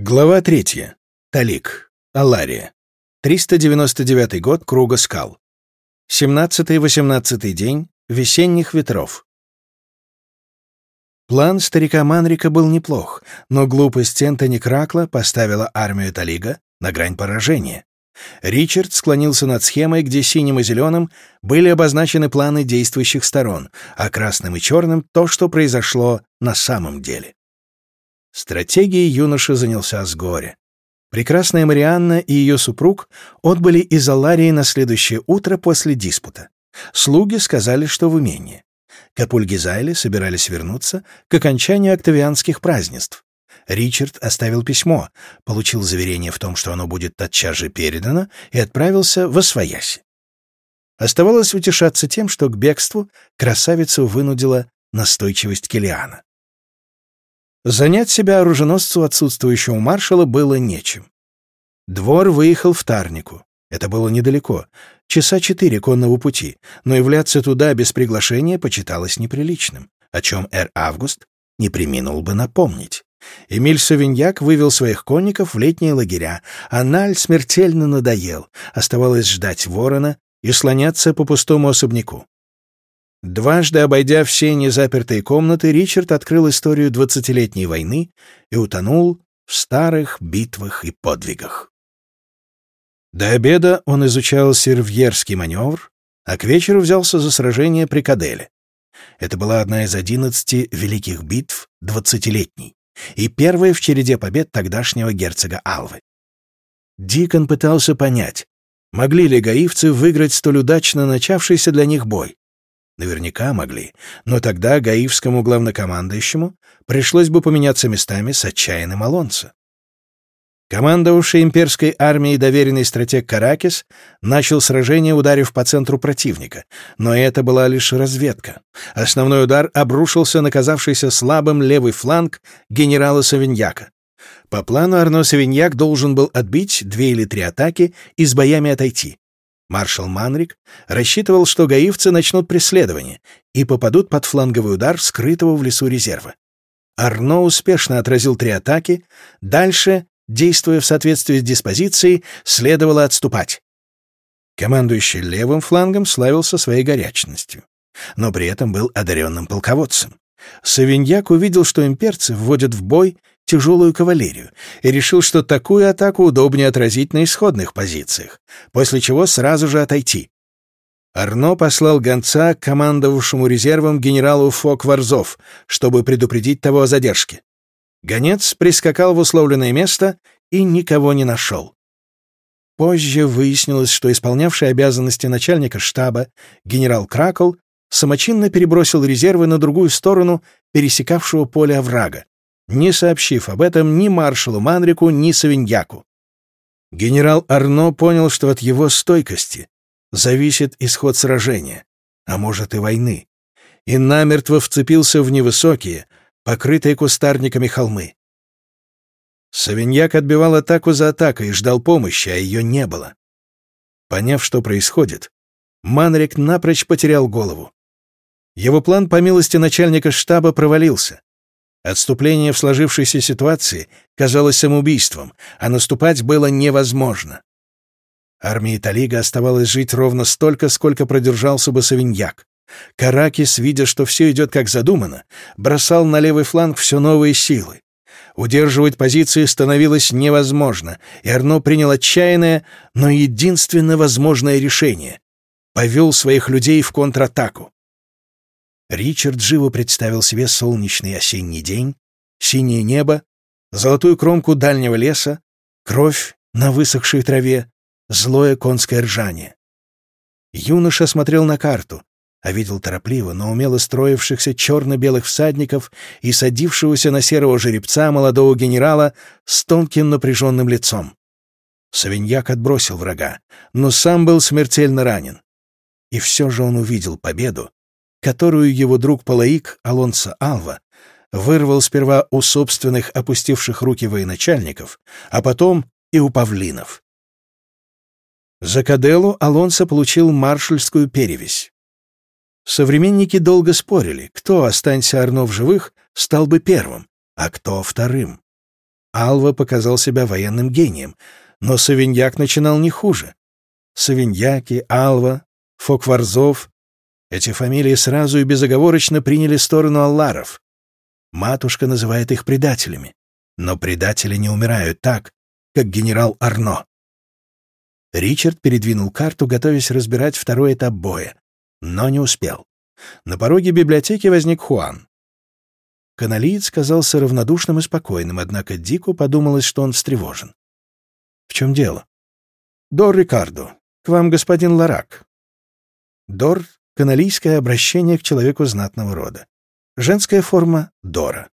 Глава третья. Талик. Алария. 399 год Круга скал. 17-18 день весенних ветров. План старика Манрика был неплох, но глупость Энтони Кракла поставила армию Талига на грань поражения. Ричард склонился над схемой, где синим и зеленым были обозначены планы действующих сторон, а красным и черным — то, что произошло на самом деле. Стратегией юноша занялся с горя. Прекрасная Марианна и ее супруг отбыли из Аларии на следующее утро после диспута. Слуги сказали, что в умении. Капульгизайли собирались вернуться к окончанию октавианских празднеств. Ричард оставил письмо, получил заверение в том, что оно будет тотчас же передано, и отправился в Освояси. Оставалось утешаться тем, что к бегству красавицу вынудила настойчивость Килиана. Занять себя оруженосцу отсутствующего маршала было нечем. Двор выехал в Тарнику. Это было недалеко, часа четыре конного пути, но являться туда без приглашения почиталось неприличным, о чем Эр Август не приминул бы напомнить. Эмиль Савиньяк вывел своих конников в летние лагеря, а Наль смертельно надоел, оставалось ждать ворона и слоняться по пустому особняку. Дважды обойдя все незапертые комнаты, Ричард открыл историю двадцатилетней войны и утонул в старых битвах и подвигах. До обеда он изучал сервьерский маневр, а к вечеру взялся за сражение при Каделе. Это была одна из одиннадцати великих битв двадцатилетней и первая в череде побед тогдашнего герцога Алвы. Дикон пытался понять, могли ли гаивцы выиграть столь удачно начавшийся для них бой, Наверняка могли, но тогда гаивскому главнокомандующему пришлось бы поменяться местами с отчаянным Алонсо. Командовавший имперской армией доверенный стратег Каракис начал сражение, ударив по центру противника, но это была лишь разведка. Основной удар обрушился на казавшийся слабым левый фланг генерала Савиньяка. По плану Арно Савиньяк должен был отбить две или три атаки и с боями отойти. Маршал Манрик рассчитывал, что гаивцы начнут преследование и попадут под фланговый удар скрытого в лесу резерва. Арно успешно отразил три атаки, дальше, действуя в соответствии с диспозицией, следовало отступать. Командующий левым флангом славился своей горячностью, но при этом был одаренным полководцем. Савиньяк увидел, что имперцы вводят в бой тяжелую кавалерию и решил, что такую атаку удобнее отразить на исходных позициях, после чего сразу же отойти. Арно послал гонца к командовавшему резервом генералу Фок-Варзов, чтобы предупредить того о задержке. Гонец прискакал в условленное место и никого не нашел. Позже выяснилось, что исполнявший обязанности начальника штаба генерал Кракл самочинно перебросил резервы на другую сторону пересекавшего поле оврага, не сообщив об этом ни маршалу Манрику, ни Савиньяку. Генерал Арно понял, что от его стойкости зависит исход сражения, а может и войны, и намертво вцепился в невысокие, покрытые кустарниками холмы. Савиньяк отбивал атаку за атакой и ждал помощи, а ее не было. Поняв, что происходит, Манрик напрочь потерял голову. Его план, по милости начальника штаба, провалился. Отступление в сложившейся ситуации казалось самоубийством, а наступать было невозможно. Армии Талига оставалось жить ровно столько, сколько продержался бы Савиньяк. Каракис, видя, что все идет как задумано, бросал на левый фланг все новые силы. Удерживать позиции становилось невозможно, и Арно принял отчаянное, но единственно возможное решение. Повел своих людей в контратаку. Ричард живо представил себе солнечный осенний день, синее небо, золотую кромку дальнего леса, кровь на высохшей траве, злое конское ржание. Юноша смотрел на карту, а видел торопливо, но умело строившихся черно-белых всадников и садившегося на серого жеребца молодого генерала с тонким напряженным лицом. Савиньяк отбросил врага, но сам был смертельно ранен. И все же он увидел победу, которую его друг Палаик Алонсо Алва вырвал сперва у собственных опустивших руки военачальников, а потом и у павлинов. За Каделу Алонсо получил маршальскую перевесь. Современники долго спорили, кто, останься Арно в живых, стал бы первым, а кто вторым. Алва показал себя военным гением, но Савиньяк начинал не хуже. Савиньяки, Алва, Фокварзов — эти фамилии сразу и безоговорочно приняли сторону алларов. Матушка называет их предателями. Но предатели не умирают так, как генерал Арно. Ричард передвинул карту, готовясь разбирать второй этап боя, но не успел. На пороге библиотеки возник Хуан. Каналиец казался равнодушным и спокойным, однако Дику подумалось, что он встревожен. «В чем дело?» «Дор Рикардо, к вам господин Ларак». Дор — каналийское обращение к человеку знатного рода. Женская форма — Дора.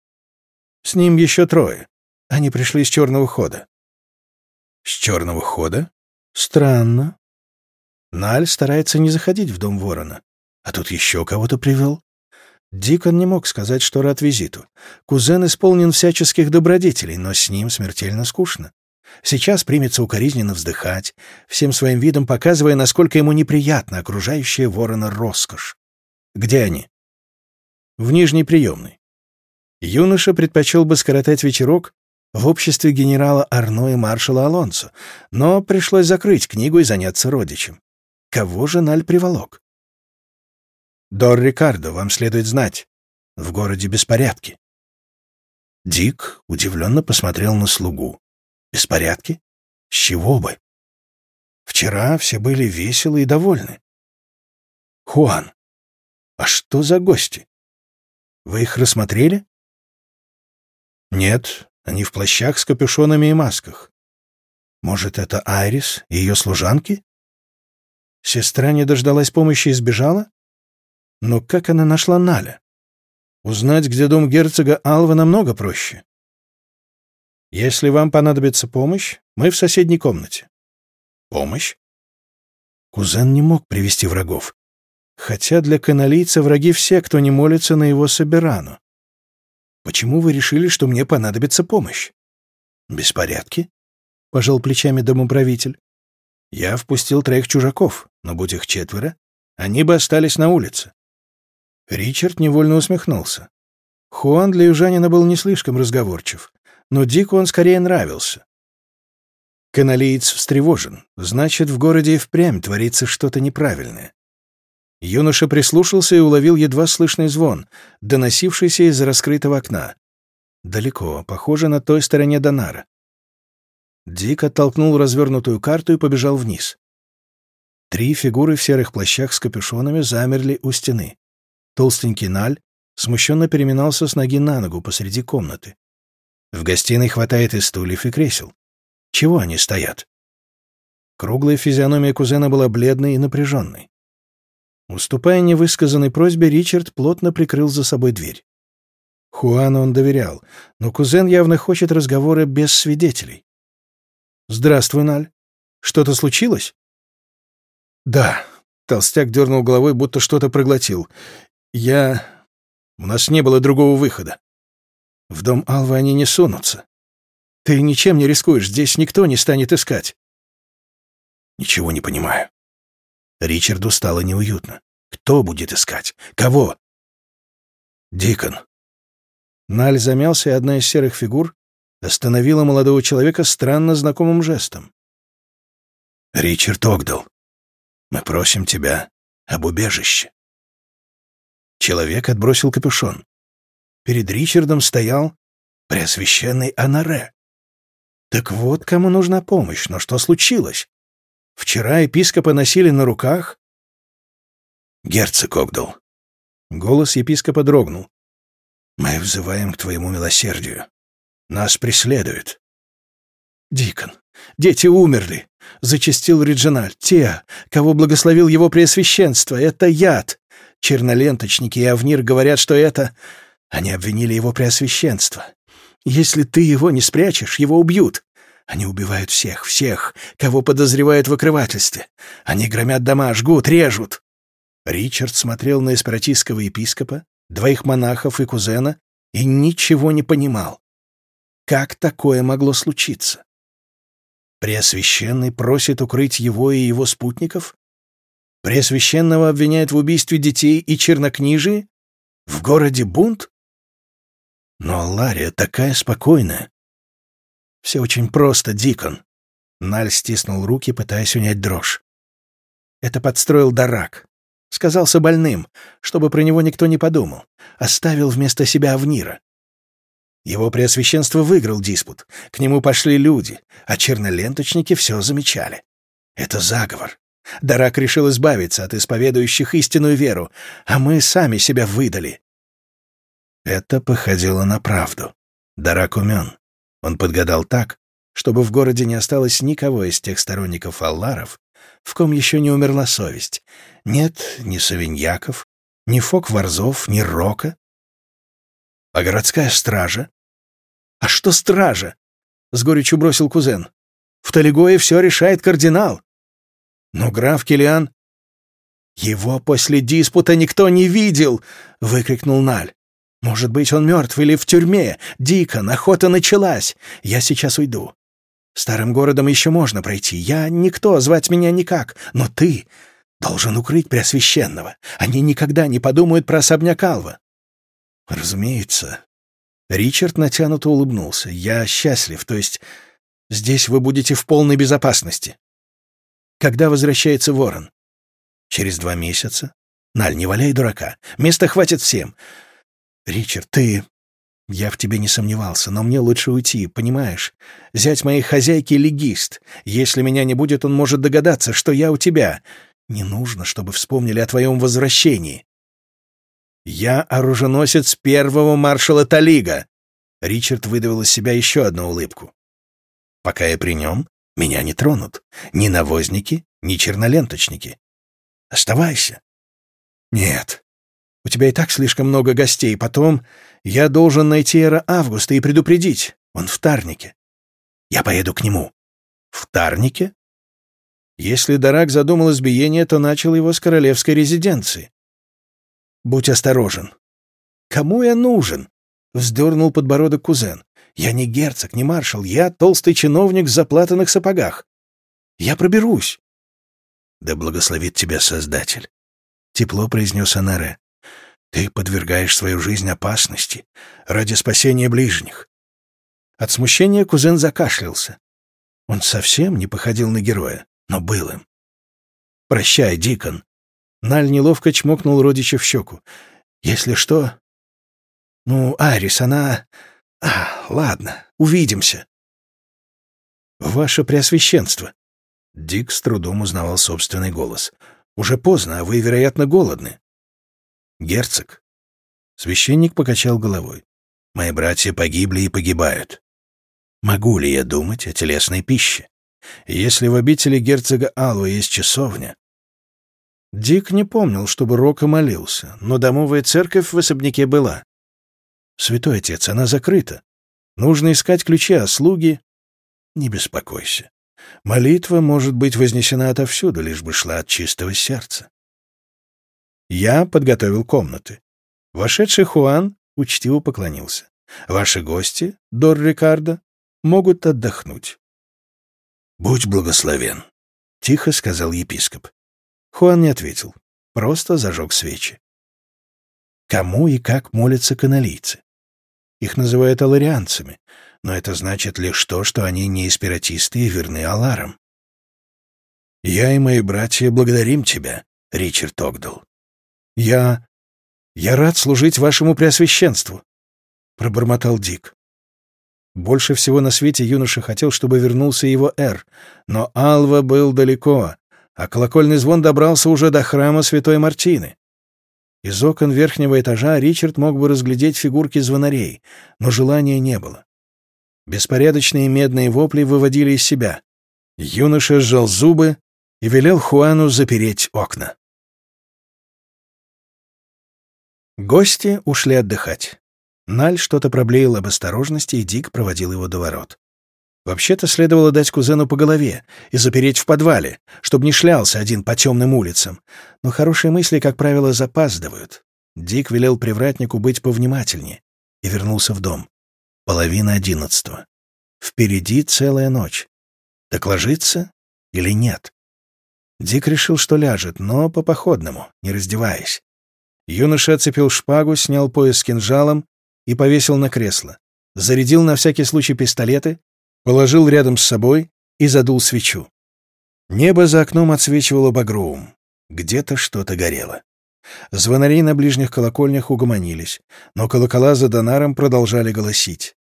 С ним еще трое. Они пришли с черного хода. С черного хода? Странно. Наль старается не заходить в дом ворона. А тут еще кого-то привел. Дикон не мог сказать, что рад визиту. Кузен исполнен всяческих добродетелей, но с ним смертельно скучно. Сейчас примется укоризненно вздыхать, всем своим видом показывая, насколько ему неприятна окружающая ворона роскошь. Где они? В нижней приемной. Юноша предпочел бы скоротать вечерок в обществе генерала Арно и маршала Алонсо, но пришлось закрыть книгу и заняться родичем. Кого же Наль приволок? «Дор Рикардо, вам следует знать. В городе беспорядки». Дик удивленно посмотрел на слугу. «Беспорядки? С чего бы? Вчера все были веселы и довольны. Хуан, а что за гости? Вы их рассмотрели?» «Нет, они в плащах с капюшонами и масках. Может, это Айрис и ее служанки? Сестра не дождалась помощи и сбежала? Но как она нашла Наля? Узнать, где дом герцога Алва, намного проще. Если вам понадобится помощь, мы в соседней комнате. Помощь? Кузен не мог привести врагов. Хотя для каналийца враги все, кто не молится на его Соберану. Почему вы решили, что мне понадобится помощь? Беспорядки? Пожал плечами домоправитель. Я впустил троих чужаков, но будь их четверо, они бы остались на улице. Ричард невольно усмехнулся. Хуан для южанина был не слишком разговорчив, но Дику он скорее нравился. Каналиец встревожен, значит, в городе и впрямь творится что-то неправильное. Юноша прислушался и уловил едва слышный звон, доносившийся из раскрытого окна. Далеко, похоже, на той стороне Донара. Дик оттолкнул развернутую карту и побежал вниз. Три фигуры в серых плащах с капюшонами замерли у стены. Толстенький Наль смущенно переминался с ноги на ногу посреди комнаты. В гостиной хватает и стульев, и кресел. Чего они стоят? Круглая физиономия кузена была бледной и напряженной. Уступая невысказанной просьбе, Ричард плотно прикрыл за собой дверь. Хуану он доверял, но кузен явно хочет разговора без свидетелей. «Здравствуй, Наль. Что-то случилось?» «Да», — толстяк дернул головой, будто что-то проглотил. «Я... У нас не было другого выхода. В дом Алвы они не сунутся. Ты ничем не рискуешь, здесь никто не станет искать». «Ничего не понимаю. Ричарду стало неуютно. Кто будет искать? Кого? Дикон. Наль замялся, и одна из серых фигур остановила молодого человека странно знакомым жестом. «Ричард Огдал, мы просим тебя об убежище». Человек отбросил капюшон. Перед Ричардом стоял преосвященный Анаре. Так вот, кому нужна помощь, но что случилось? Вчера епископа носили на руках. Герцог Огдал. Голос епископа дрогнул. Мы взываем к твоему милосердию. Нас преследуют. Дикон, дети умерли, зачастил Риджиналь. Те, кого благословил его преосвященство, это яд. Черноленточники и Авнир говорят, что это... Они обвинили его преосвященство. Если ты его не спрячешь, его убьют. Они убивают всех, всех, кого подозревают в окрывательстве. Они громят дома, жгут, режут. Ричард смотрел на эспиратистского епископа, двоих монахов и кузена и ничего не понимал. Как такое могло случиться? Преосвященный просит укрыть его и его спутников? Преосвященного обвиняют в убийстве детей и чернокнижии? В городе бунт? Но Лария такая спокойная. Все очень просто, Дикон. Наль стиснул руки, пытаясь унять дрожь. Это подстроил Дарак. Сказался больным, чтобы про него никто не подумал. Оставил вместо себя Авнира. Его преосвященство выиграл диспут. К нему пошли люди, а черноленточники все замечали. Это заговор. Дарак решил избавиться от исповедующих истинную веру, а мы сами себя выдали. Это походило на правду. Дарак умен. Он подгадал так, чтобы в городе не осталось никого из тех сторонников Алларов, в ком еще не умерла совесть. Нет ни Савиньяков, ни Фок-Варзов, ни Рока. А городская стража? А что стража? С горечью бросил кузен. В Талигое все решает кардинал. Но граф Килиан... «Его после диспута никто не видел!» — выкрикнул Наль. «Может быть, он мертв или в тюрьме. Дико, охота началась. Я сейчас уйду. Старым городом еще можно пройти. Я никто, звать меня никак. Но ты должен укрыть Преосвященного. Они никогда не подумают про особняк Алва». «Разумеется». Ричард натянуто улыбнулся. «Я счастлив, то есть здесь вы будете в полной безопасности». «Когда возвращается ворон?» «Через два месяца». «Наль, не валяй дурака. Места хватит всем». «Ричард, ты я в тебе не сомневался, но мне лучше уйти, понимаешь? Зять моей хозяйки — легист. Если меня не будет, он может догадаться, что я у тебя. Не нужно, чтобы вспомнили о твоем возвращении. Я оруженосец первого маршала Талига. Ричард выдавил из себя еще одну улыбку. Пока я при нем, меня не тронут. Ни навозники, ни черноленточники. Оставайся. Нет, у тебя и так слишком много гостей. Потом я должен найти Эра Августа и предупредить. Он в Тарнике. Я поеду к нему. В Тарнике? Если Дарак задумал избиение, то начал его с королевской резиденции. Будь осторожен. Кому я нужен? Вздернул подбородок кузен. Я не герцог, не маршал. Я толстый чиновник в заплатанных сапогах. Я проберусь. Да благословит тебя Создатель. Тепло произнес Анаре. Ты подвергаешь свою жизнь опасности ради спасения ближних. От смущения кузен закашлялся. Он совсем не походил на героя, но был им. «Прощай, Дикон». Наль неловко чмокнул родича в щеку. «Если что...» «Ну, Арис, она...» «А, ладно, увидимся». «Ваше Преосвященство». Дик с трудом узнавал собственный голос. «Уже поздно, а вы, вероятно, голодны. «Герцог». Священник покачал головой. «Мои братья погибли и погибают. Могу ли я думать о телесной пище? Если в обители герцога Алва есть часовня...» Дик не помнил, чтобы Рока молился, но домовая церковь в особняке была. «Святой отец, она закрыта. Нужно искать ключи, а слуги...» «Не беспокойся. Молитва может быть вознесена отовсюду, лишь бы шла от чистого сердца. Я подготовил комнаты. Вошедший Хуан учтиво поклонился. Ваши гости, Дор Рикардо, могут отдохнуть. «Будь благословен», — тихо сказал епископ. Хуан не ответил, просто зажег свечи. Кому и как молятся каналийцы? Их называют аларианцами, но это значит лишь то, что они не эспиратисты и верны Аларам. «Я и мои братья благодарим тебя, Ричард Огдал. «Я... я рад служить вашему преосвященству», — пробормотал Дик. Больше всего на свете юноша хотел, чтобы вернулся его Эр, но Алва был далеко, а колокольный звон добрался уже до храма Святой Мартины. Из окон верхнего этажа Ричард мог бы разглядеть фигурки звонарей, но желания не было. Беспорядочные медные вопли выводили из себя. Юноша сжал зубы и велел Хуану запереть окна. Гости ушли отдыхать. Наль что-то проблеял об осторожности, и Дик проводил его до ворот. Вообще-то следовало дать кузену по голове и запереть в подвале, чтобы не шлялся один по темным улицам. Но хорошие мысли, как правило, запаздывают. Дик велел привратнику быть повнимательнее и вернулся в дом. Половина одиннадцатого. Впереди целая ночь. Так ложиться или нет? Дик решил, что ляжет, но по походному, не раздеваясь. Юноша оцепил шпагу, снял пояс с кинжалом и повесил на кресло. Зарядил на всякий случай пистолеты, положил рядом с собой и задул свечу. Небо за окном отсвечивало багровым. Где-то что-то горело. Звонари на ближних колокольнях угомонились, но колокола за Донаром продолжали голосить.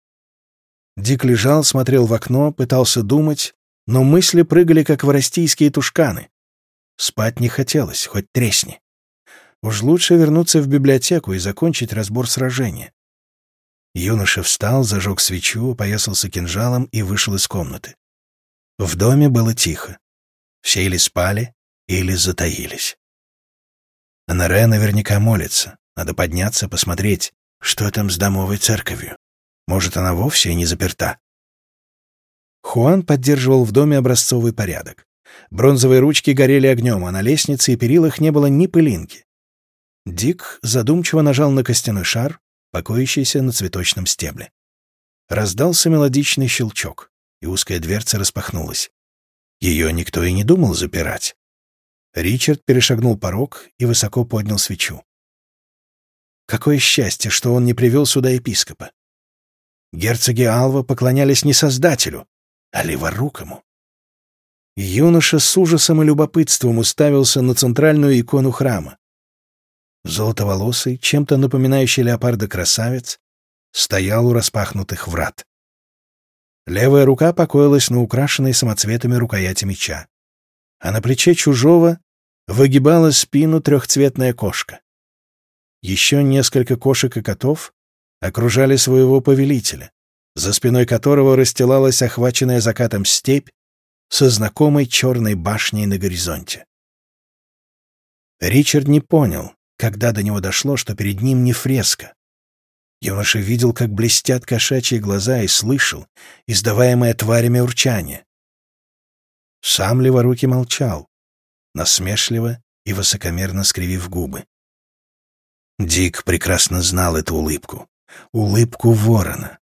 Дик лежал, смотрел в окно, пытался думать, но мысли прыгали, как воростийские тушканы. Спать не хотелось, хоть тресни. Уж лучше вернуться в библиотеку и закончить разбор сражения. Юноша встал, зажег свечу, поясался кинжалом и вышел из комнаты. В доме было тихо. Все или спали, или затаились. Анаре наверняка молится. Надо подняться, посмотреть, что там с домовой церковью. Может, она вовсе не заперта. Хуан поддерживал в доме образцовый порядок. Бронзовые ручки горели огнем, а на лестнице и перилах не было ни пылинки. Дик задумчиво нажал на костяной шар, покоящийся на цветочном стебле. Раздался мелодичный щелчок, и узкая дверца распахнулась. Ее никто и не думал запирать. Ричард перешагнул порог и высоко поднял свечу. Какое счастье, что он не привел сюда епископа. Герцоги Алва поклонялись не Создателю, а Леворукому. Юноша с ужасом и любопытством уставился на центральную икону храма. Золотоволосый, чем-то напоминающий леопарда красавец, стоял у распахнутых врат. Левая рука покоилась на украшенной самоцветами рукояти меча, а на плече чужого выгибала спину трехцветная кошка. Еще несколько кошек и котов окружали своего повелителя, за спиной которого расстилалась охваченная закатом степь со знакомой черной башней на горизонте. Ричард не понял, когда до него дошло, что перед ним не фреска. Юноша видел, как блестят кошачьи глаза, и слышал издаваемое тварями урчание. Сам Леворукий молчал, насмешливо и высокомерно скривив губы. Дик прекрасно знал эту улыбку. Улыбку ворона.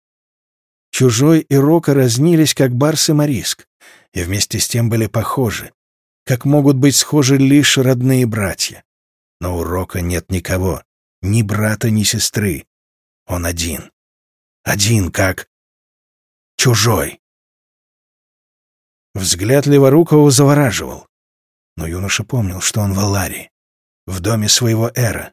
Чужой и Рока разнились, как Барс и Мариск, и вместе с тем были похожи, как могут быть схожи лишь родные братья. Но у Рока нет никого, ни брата, ни сестры. Он один. Один, как чужой. Взгляд Леворукова завораживал. Но юноша помнил, что он в Аларии, в доме своего Эра.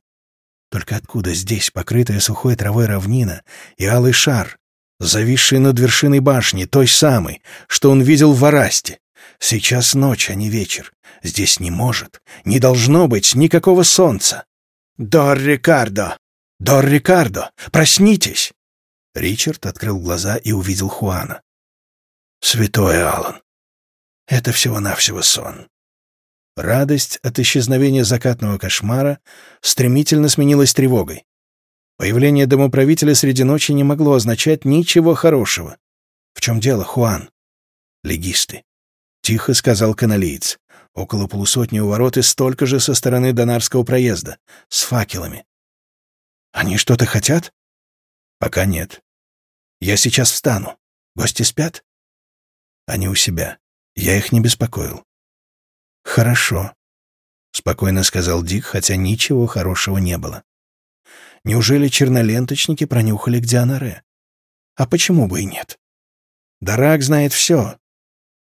Только откуда здесь покрытая сухой травой равнина и алый шар, зависший над вершиной башни, той самой, что он видел в Арасте? Сейчас ночь, а не вечер. Здесь не может, не должно быть никакого солнца. «Дор Рикардо! Дор Рикардо! Проснитесь!» Ричард открыл глаза и увидел Хуана. «Святой Алан! Это всего-навсего сон. Радость от исчезновения закатного кошмара стремительно сменилась тревогой. Появление домоправителя среди ночи не могло означать ничего хорошего. «В чем дело, Хуан?» «Легисты», — тихо сказал каналиец. «Около полусотни у ворот и столько же со стороны Донарского проезда, с факелами». «Они что-то хотят?» «Пока нет. Я сейчас встану. Гости спят?» «Они у себя. Я их не беспокоил. «Хорошо», — спокойно сказал Дик, хотя ничего хорошего не было. «Неужели черноленточники пронюхали, где Анаре? А почему бы и нет? Дарак знает все.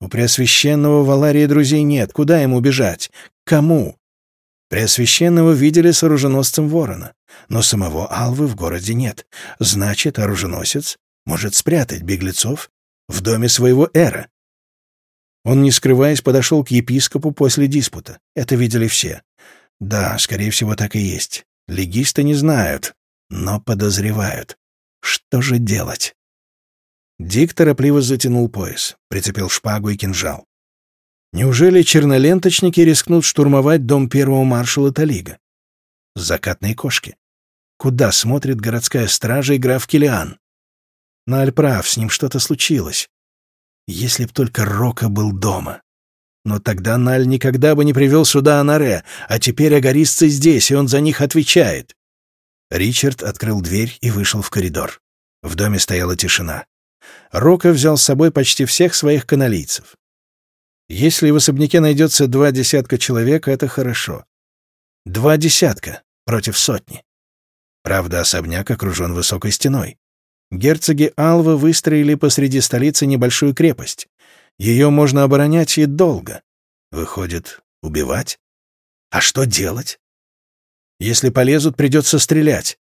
У Преосвященного Валарии друзей нет. Куда ему бежать? Кому? Преосвященного видели с оруженосцем ворона, но самого Алвы в городе нет. Значит, оруженосец может спрятать беглецов в доме своего эра. Он, не скрываясь, подошел к епископу после диспута. Это видели все. Да, скорее всего, так и есть. Легисты не знают, но подозревают. Что же делать? Дик торопливо затянул пояс, прицепил шпагу и кинжал. Неужели черноленточники рискнут штурмовать дом первого маршала Талига? Закатные кошки. Куда смотрит городская стража и граф Килиан? Но Альправ, с ним что-то случилось. Если б только Рока был дома. Но тогда Наль никогда бы не привел сюда Анаре, а теперь агаристцы здесь, и он за них отвечает. Ричард открыл дверь и вышел в коридор. В доме стояла тишина. Рока взял с собой почти всех своих каналийцев. Если в особняке найдется два десятка человек, это хорошо. Два десятка против сотни. Правда, особняк окружен высокой стеной. Герцоги Алва выстроили посреди столицы небольшую крепость. Ее можно оборонять и долго. Выходит, убивать? А что делать? Если полезут, придется стрелять.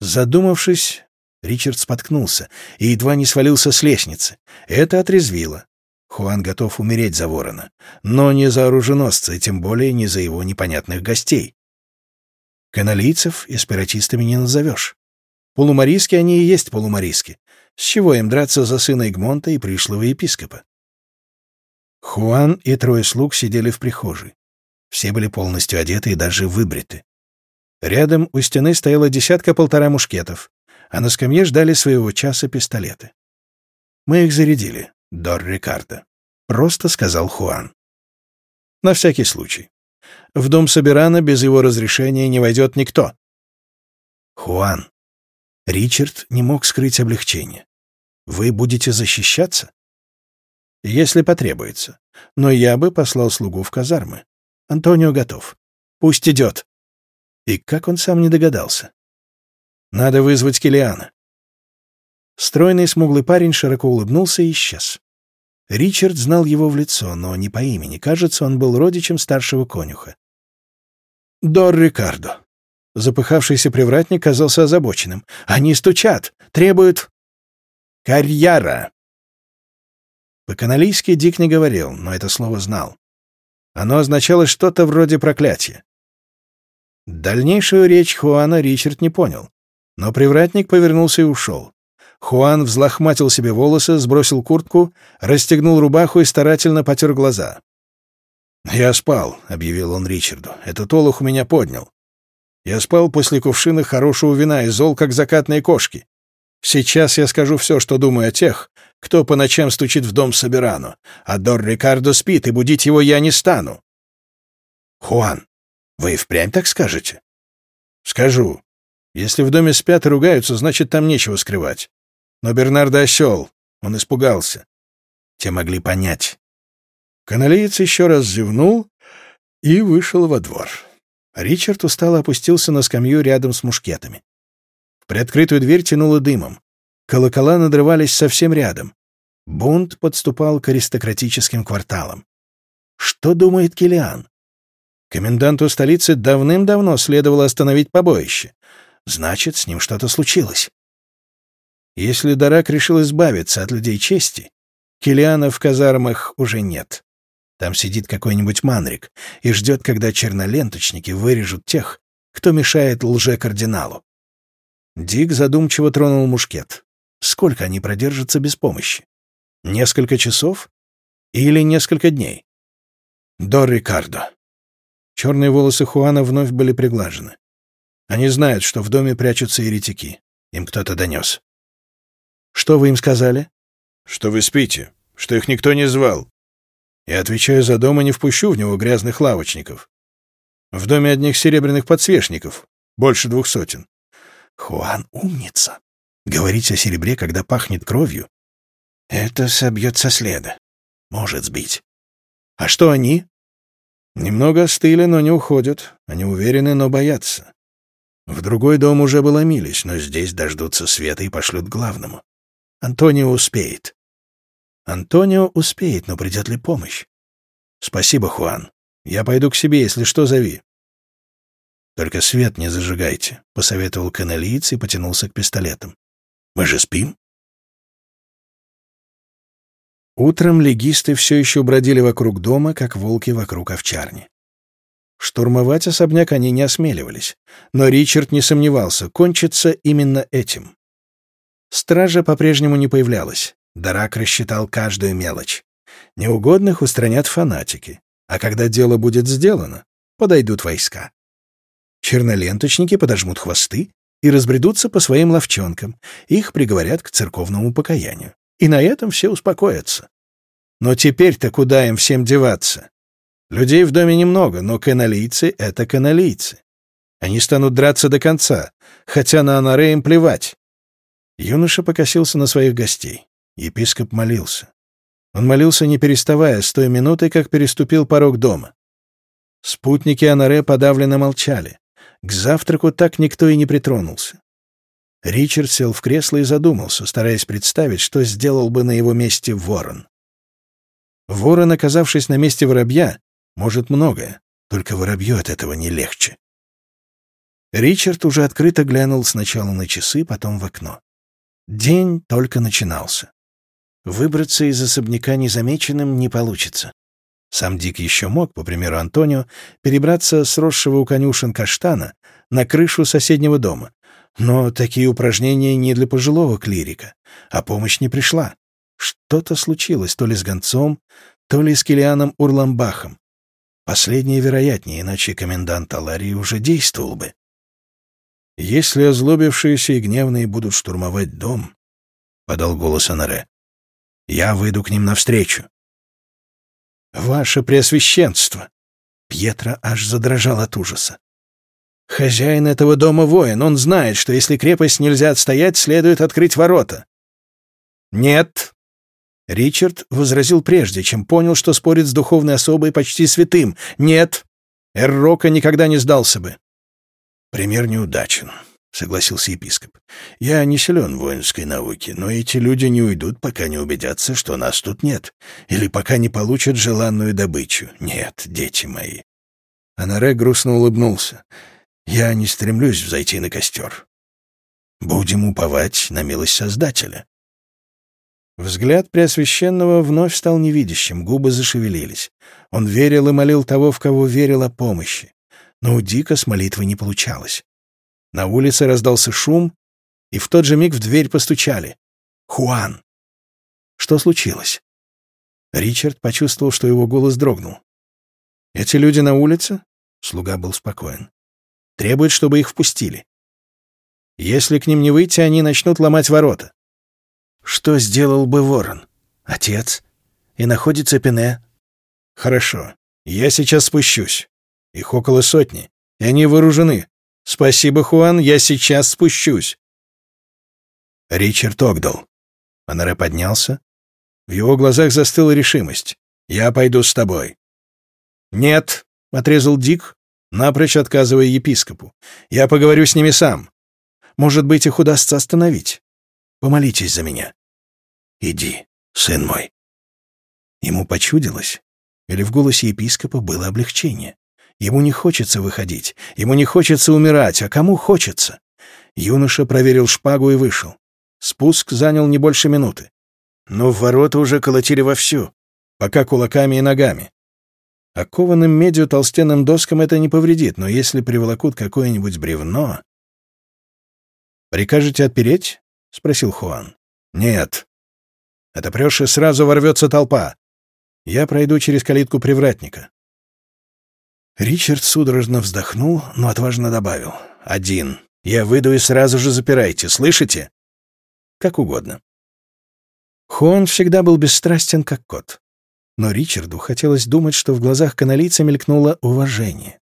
Задумавшись, Ричард споткнулся и едва не свалился с лестницы. Это отрезвило. Хуан готов умереть за ворона, но не за оруженосца, и тем более не за его непонятных гостей. Каналийцев эспиратистами не назовешь. Полумариски они и есть полумариски. С чего им драться за сына Игмонта и пришлого епископа? Хуан и трое слуг сидели в прихожей. Все были полностью одеты и даже выбриты. Рядом у стены стояла десятка-полтора мушкетов, а на скамье ждали своего часа пистолеты. Мы их зарядили, Дор Рикардо. Просто сказал Хуан. На всякий случай. В дом Собирана без его разрешения не войдет никто. Хуан. Ричард не мог скрыть облегчение. Вы будете защищаться? Если потребуется. Но я бы послал слугу в казармы. Антонио готов. Пусть идет. И как он сам не догадался? Надо вызвать Килиана. Стройный смуглый парень широко улыбнулся и исчез. Ричард знал его в лицо, но не по имени. Кажется, он был родичем старшего конюха. «Дор Рикардо». Запыхавшийся привратник казался озабоченным. «Они стучат! Требуют...» «Карьяра!» По-каналийски Дик не говорил, но это слово знал. Оно означало что-то вроде проклятия. Дальнейшую речь Хуана Ричард не понял, но привратник повернулся и ушел. Хуан взлохматил себе волосы, сбросил куртку, расстегнул рубаху и старательно потер глаза. «Я спал», — объявил он Ричарду. «Этот олух меня поднял. Я спал после кувшина хорошего вина и зол, как закатные кошки. Сейчас я скажу все, что думаю о тех, кто по ночам стучит в дом Собирану, а Дор Рикардо спит, и будить его я не стану». «Хуан, вы и впрямь так скажете?» «Скажу. Если в доме спят и ругаются, значит, там нечего скрывать. Но Бернардо осел. Он испугался. Те могли понять. Каналеец еще раз зевнул и вышел во двор. Ричард устало опустился на скамью рядом с мушкетами. В приоткрытую дверь тянуло дымом. Колокола надрывались совсем рядом. Бунт подступал к аристократическим кварталам. Что думает Килиан? Коменданту столицы давным-давно следовало остановить побоище. Значит, с ним что-то случилось. Если Дарак решил избавиться от людей чести, Килиана в казармах уже нет. Там сидит какой-нибудь манрик и ждет, когда черноленточники вырежут тех, кто мешает лже-кардиналу. Дик задумчиво тронул мушкет. Сколько они продержатся без помощи? Несколько часов? Или несколько дней? До Рикардо. Черные волосы Хуана вновь были приглажены. Они знают, что в доме прячутся еретики. Им кто-то донес. Что вы им сказали? Что вы спите, что их никто не звал. Я отвечаю за дом и не впущу в него грязных лавочников. В доме одних серебряных подсвечников, больше двух сотен. Хуан умница. Говорить о серебре, когда пахнет кровью, это собьет со следа. Может сбить. А что они? Немного остыли, но не уходят. Они уверены, но боятся. В другой дом уже бы ломились, но здесь дождутся света и пошлют главному. Антонио успеет. Антонио успеет, но придет ли помощь? Спасибо, Хуан. Я пойду к себе, если что, зови. Только свет не зажигайте, — посоветовал каналиец и потянулся к пистолетам. Мы же спим? Утром легисты все еще бродили вокруг дома, как волки вокруг овчарни. Штурмовать особняк они не осмеливались, но Ричард не сомневался, кончится именно этим. Стража по-прежнему не появлялась. Дарак рассчитал каждую мелочь. Неугодных устранят фанатики, а когда дело будет сделано, подойдут войска. Черноленточники подожмут хвосты и разбредутся по своим ловчонкам, их приговорят к церковному покаянию. И на этом все успокоятся. Но теперь-то куда им всем деваться? Людей в доме немного, но каналийцы — это каналийцы. Они станут драться до конца, хотя на Анаре им плевать. Юноша покосился на своих гостей. Епископ молился. Он молился, не переставая, с той минуты, как переступил порог дома. Спутники Анаре подавленно молчали. К завтраку так никто и не притронулся. Ричард сел в кресло и задумался, стараясь представить, что сделал бы на его месте ворон. Ворон, оказавшись на месте воробья, может многое, только воробью от этого не легче. Ричард уже открыто глянул сначала на часы, потом в окно. День только начинался. Выбраться из особняка незамеченным не получится. Сам Дик еще мог, по примеру Антонио, перебраться с росшего у конюшен каштана на крышу соседнего дома. Но такие упражнения не для пожилого клирика, а помощь не пришла. Что-то случилось то ли с гонцом, то ли с Килианом Урламбахом. Последнее вероятнее, иначе комендант Аларии уже действовал бы. Если озлобившиеся и гневные будут штурмовать дом, — подал голос Анаре, я выйду к ним навстречу. Ваше Преосвященство! Пьетро аж задрожал от ужаса. Хозяин этого дома воин, он знает, что если крепость нельзя отстоять, следует открыть ворота. Нет. Ричард возразил прежде, чем понял, что спорит с духовной особой почти святым. Нет. Эррока никогда не сдался бы. Пример неудачен согласился епископ. «Я не силен в воинской науке, но эти люди не уйдут, пока не убедятся, что нас тут нет, или пока не получат желанную добычу. Нет, дети мои». Анаре грустно улыбнулся. «Я не стремлюсь взойти на костер. Будем уповать на милость Создателя». Взгляд Преосвященного вновь стал невидящим, губы зашевелились. Он верил и молил того, в кого верил о помощи. Но у Дика с молитвой не получалось. На улице раздался шум, и в тот же миг в дверь постучали. «Хуан!» Что случилось? Ричард почувствовал, что его голос дрогнул. «Эти люди на улице?» Слуга был спокоен. «Требуют, чтобы их впустили. Если к ним не выйти, они начнут ломать ворота. Что сделал бы ворон? Отец? И находится Пене? Хорошо. Я сейчас спущусь. Их около сотни, и они вооружены. «Спасибо, Хуан, я сейчас спущусь». Ричард Огдал. Анаре поднялся. В его глазах застыла решимость. «Я пойду с тобой». «Нет», — отрезал Дик, напрочь отказывая епископу. «Я поговорю с ними сам. Может быть, их удастся остановить. Помолитесь за меня». «Иди, сын мой». Ему почудилось, или в голосе епископа было облегчение. Ему не хочется выходить, ему не хочется умирать, а кому хочется? Юноша проверил шпагу и вышел. Спуск занял не больше минуты. Но в ворота уже колотили вовсю, пока кулаками и ногами. Окованным медью толстенным доскам это не повредит, но если приволокут какое-нибудь бревно... «Прикажете отпереть?» — спросил Хуан. «Нет. Отопрешь, и сразу ворвется толпа. Я пройду через калитку привратника. Ричард судорожно вздохнул, но отважно добавил. «Один. Я выйду и сразу же запирайте, слышите?» «Как угодно». Хуан всегда был бесстрастен, как кот. Но Ричарду хотелось думать, что в глазах каналийца мелькнуло уважение.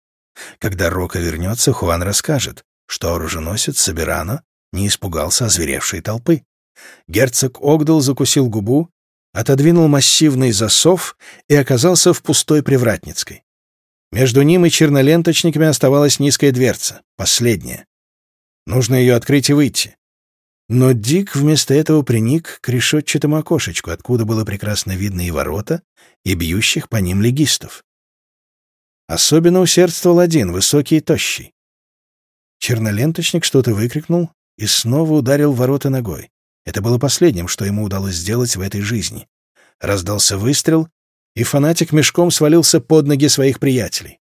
Когда Рока вернется, Хуан расскажет, что оруженосец Собирано не испугался озверевшей толпы. Герцог Огдал закусил губу, отодвинул массивный засов и оказался в пустой привратницкой. Между ним и черноленточниками оставалась низкая дверца, последняя. Нужно ее открыть и выйти. Но Дик вместо этого приник к решетчатому окошечку, откуда было прекрасно видно и ворота, и бьющих по ним легистов. Особенно усердствовал один, высокий и тощий. Черноленточник что-то выкрикнул и снова ударил ворота ногой. Это было последним, что ему удалось сделать в этой жизни. Раздался выстрел, и фанатик мешком свалился под ноги своих приятелей.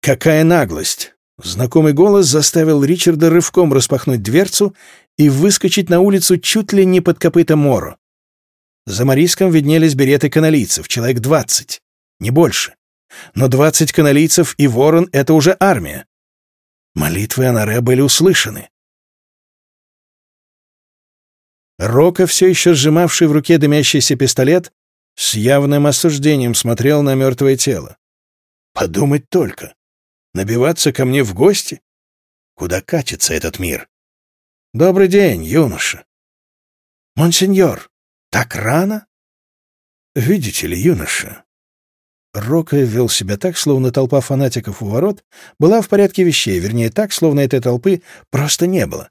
«Какая наглость!» Знакомый голос заставил Ричарда рывком распахнуть дверцу и выскочить на улицу чуть ли не под копыта Моро. За Мариском виднелись береты каналийцев, человек двадцать, не больше. Но двадцать каналийцев и ворон — это уже армия. Молитвы Анаре были услышаны. Рока, все еще сжимавший в руке дымящийся пистолет, с явным осуждением смотрел на мертвое тело. Подумать только. Набиваться ко мне в гости? Куда катится этот мир? Добрый день, юноша. Монсеньор, так рано? Видите ли, юноша, Рока вел себя так, словно толпа фанатиков у ворот была в порядке вещей, вернее, так, словно этой толпы просто не было.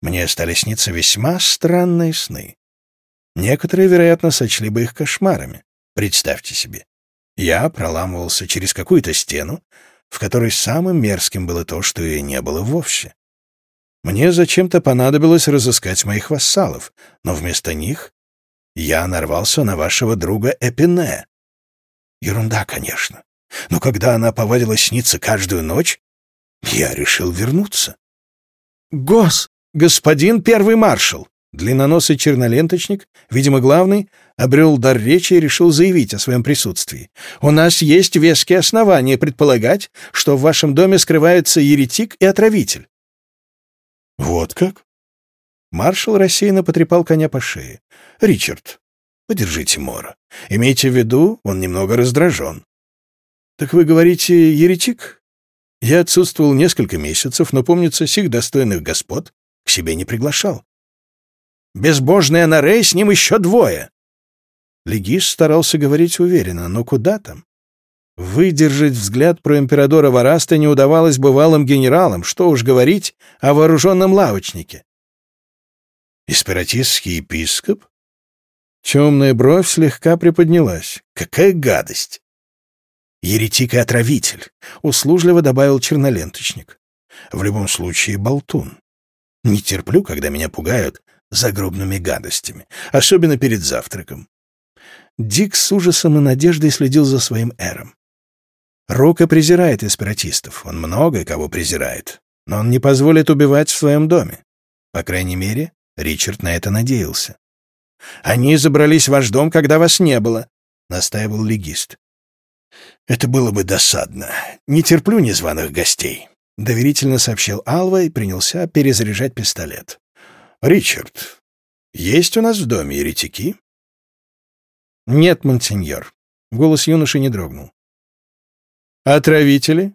Мне стали сниться весьма странные сны. Некоторые, вероятно, сочли бы их кошмарами. Представьте себе. Я проламывался через какую-то стену, в которой самым мерзким было то, что и не было вовсе. Мне зачем-то понадобилось разыскать моих вассалов, но вместо них я нарвался на вашего друга Эпине. Ерунда, конечно. Но когда она повадилась сниться каждую ночь, я решил вернуться. Гос, господин первый маршал! Длинноносый черноленточник, видимо, главный, обрел дар речи и решил заявить о своем присутствии. «У нас есть веские основания предполагать, что в вашем доме скрывается еретик и отравитель». «Вот как?» Маршал рассеянно потрепал коня по шее. «Ричард, подержите Мора. Имейте в виду, он немного раздражен». «Так вы говорите, еретик?» Я отсутствовал несколько месяцев, но, помнится, сих достойных господ к себе не приглашал. Безбожный Анарей, с ним еще двое. Легиш старался говорить уверенно, но куда там? Выдержать взгляд про императора Вараста не удавалось бывалым генералам, что уж говорить о вооруженном лавочнике. Испиратистский епископ? Темная бровь слегка приподнялась. Какая гадость! Еретик и отравитель, услужливо добавил черноленточник. В любом случае болтун. Не терплю, когда меня пугают загробными гадостями, особенно перед завтраком. Дик с ужасом и надеждой следил за своим эром. Рока презирает эспиратистов, он много кого презирает, но он не позволит убивать в своем доме. По крайней мере, Ричард на это надеялся. «Они забрались в ваш дом, когда вас не было», — настаивал легист. «Это было бы досадно. Не терплю незваных гостей», — доверительно сообщил Алва и принялся перезаряжать пистолет. «Ричард, есть у нас в доме еретики?» «Нет, монсеньор». Голос юноши не дрогнул. «Отравители?»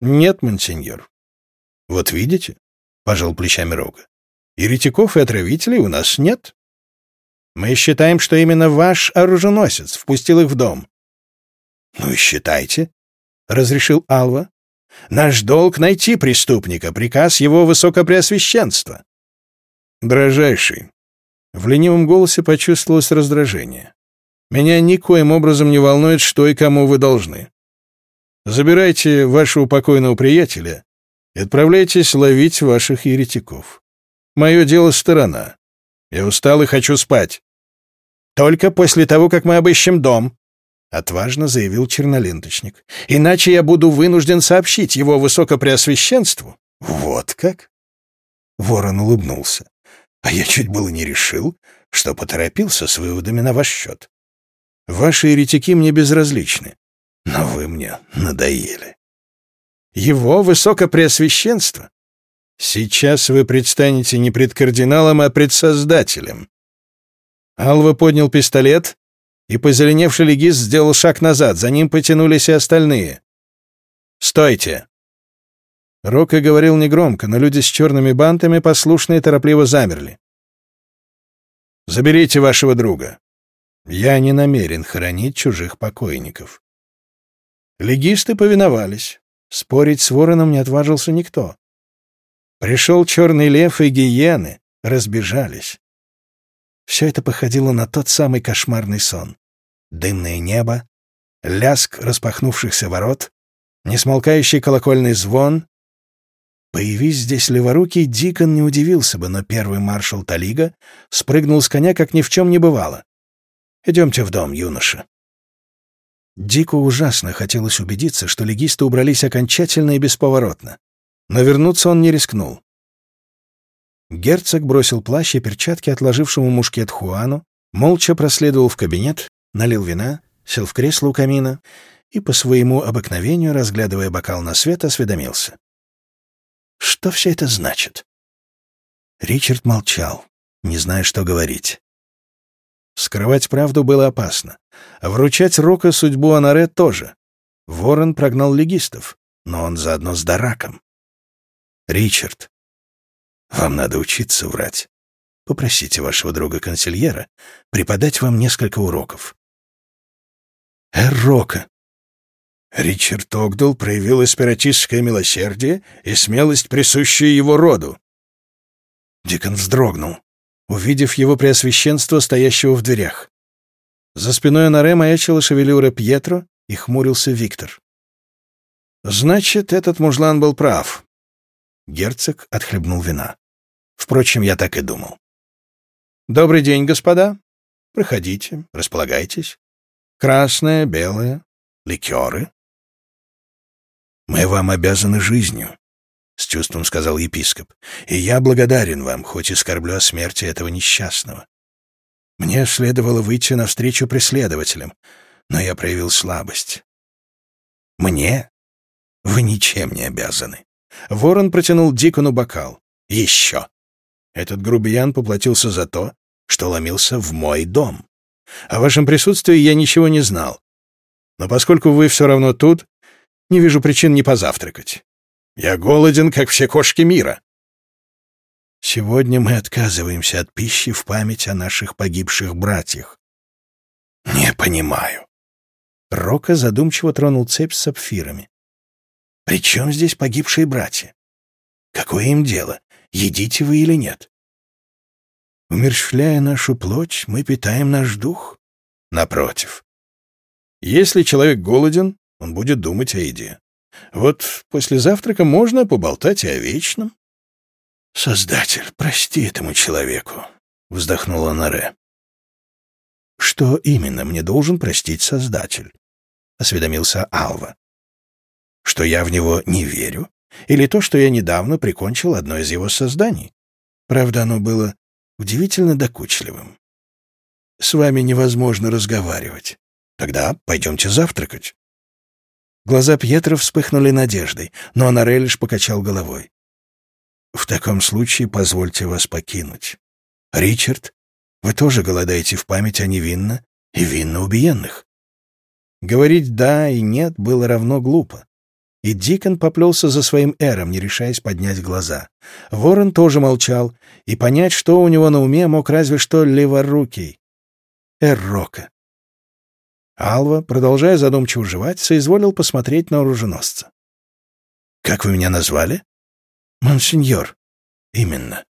«Нет, монсеньор». «Вот видите?» — пожал плечами Рога. «Еретиков и отравителей у нас нет. Мы считаем, что именно ваш оруженосец впустил их в дом». «Ну и считайте», — разрешил Алва. «Наш долг — найти преступника, приказ его высокопреосвященства». «Дрожайший». В ленивом голосе почувствовалось раздражение. «Меня никоим образом не волнует, что и кому вы должны. Забирайте вашего покойного приятеля и отправляйтесь ловить ваших еретиков. Мое дело сторона. Я устал и хочу спать. Только после того, как мы обыщем дом, — отважно заявил черноленточник. «Иначе я буду вынужден сообщить его высокопреосвященству». «Вот как?» Ворон улыбнулся. А я чуть было не решил, что поторопился с выводами на ваш счет. Ваши еретики мне безразличны, но вы мне надоели. Его высокопреосвященство? Сейчас вы предстанете не пред кардиналом, а пред Создателем. Алва поднял пистолет, и позеленевший легист сделал шаг назад, за ним потянулись и остальные. «Стойте!» Рока говорил негромко, но люди с черными бантами послушно и торопливо замерли. «Заберите вашего друга. Я не намерен хоронить чужих покойников». Легисты повиновались. Спорить с вороном не отважился никто. Пришел черный лев и гиены, разбежались. Все это походило на тот самый кошмарный сон. Дымное небо, ляск распахнувшихся ворот, несмолкающий колокольный звон, Появись здесь леворукий, Дикон не удивился бы, но первый маршал Талига спрыгнул с коня, как ни в чем не бывало. «Идемте в дом, юноша». Дику ужасно хотелось убедиться, что легисты убрались окончательно и бесповоротно. Но вернуться он не рискнул. Герцог бросил плащ и перчатки отложившему мушкет Хуану, молча проследовал в кабинет, налил вина, сел в кресло у камина и, по своему обыкновению, разглядывая бокал на свет, осведомился. Что все это значит? Ричард молчал, не зная, что говорить. Скрывать правду было опасно. А вручать Рока судьбу Анаре тоже. Ворон прогнал легистов, но он заодно с Дараком. «Ричард, вам надо учиться врать. Попросите вашего друга-консильера преподать вам несколько уроков». «Эр Рока, Ричард Огдал проявил эспиратистское милосердие и смелость, присущие его роду. Дикон вздрогнул, увидев его преосвященство, стоящего в дверях. За спиной Анаре маячила шевелюра Пьетро и хмурился Виктор. «Значит, этот мужлан был прав». Герцог отхлебнул вина. Впрочем, я так и думал. «Добрый день, господа. Проходите, располагайтесь. Красное, белое, ликеры». «Мы вам обязаны жизнью», — с чувством сказал епископ, «и я благодарен вам, хоть и скорблю о смерти этого несчастного. Мне следовало выйти навстречу преследователям, но я проявил слабость. Мне вы ничем не обязаны». Ворон протянул Дикону бокал. «Еще!» Этот грубиян поплатился за то, что ломился в мой дом. О вашем присутствии я ничего не знал. Но поскольку вы все равно тут, не вижу причин не позавтракать. Я голоден, как все кошки мира. Сегодня мы отказываемся от пищи в память о наших погибших братьях. Не понимаю. Рока задумчиво тронул цепь с сапфирами. При чем здесь погибшие братья? Какое им дело, едите вы или нет? Умерщвляя нашу плоть, мы питаем наш дух. Напротив. Если человек голоден, он будет думать о еде. Вот после завтрака можно поболтать и о вечном. «Создатель, прости этому человеку», — вздохнула Наре. «Что именно мне должен простить Создатель?» — осведомился Алва. «Что я в него не верю? Или то, что я недавно прикончил одно из его созданий? Правда, оно было удивительно докучливым. С вами невозможно разговаривать. Тогда пойдемте завтракать». Глаза Пьетро вспыхнули надеждой, но Анарель лишь покачал головой. «В таком случае позвольте вас покинуть. Ричард, вы тоже голодаете в память о невинно и винно убиенных». Говорить «да» и «нет» было равно глупо. И Дикон поплелся за своим эром, не решаясь поднять глаза. Ворон тоже молчал, и понять, что у него на уме, мог разве что леворукий. Эр Рока. Алва, продолжая задумчиво жевать, соизволил посмотреть на оруженосца. «Как вы меня назвали?» «Монсеньор». «Именно.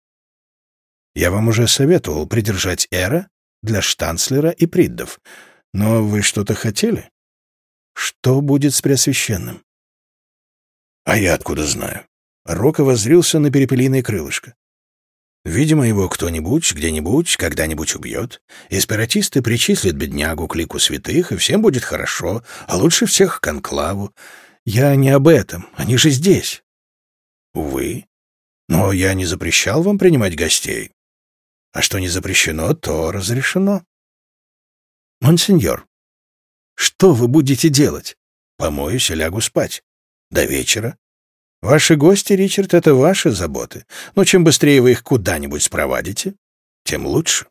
Я вам уже советовал придержать Эра для штанцлера и приддов. Но вы что-то хотели? Что будет с Преосвященным?» «А я откуда знаю?» Рока воззрился на перепелиное крылышко. Видимо, его кто-нибудь, где-нибудь, когда-нибудь убьет. Эспиратисты причислят беднягу к лику святых, и всем будет хорошо, а лучше всех конклаву. Я не об этом, они же здесь. Увы. Но я не запрещал вам принимать гостей. А что не запрещено, то разрешено. Монсеньор, что вы будете делать? Помоюсь и лягу спать. До вечера. Ваши гости, Ричард, — это ваши заботы. Но чем быстрее вы их куда-нибудь спровадите, тем лучше.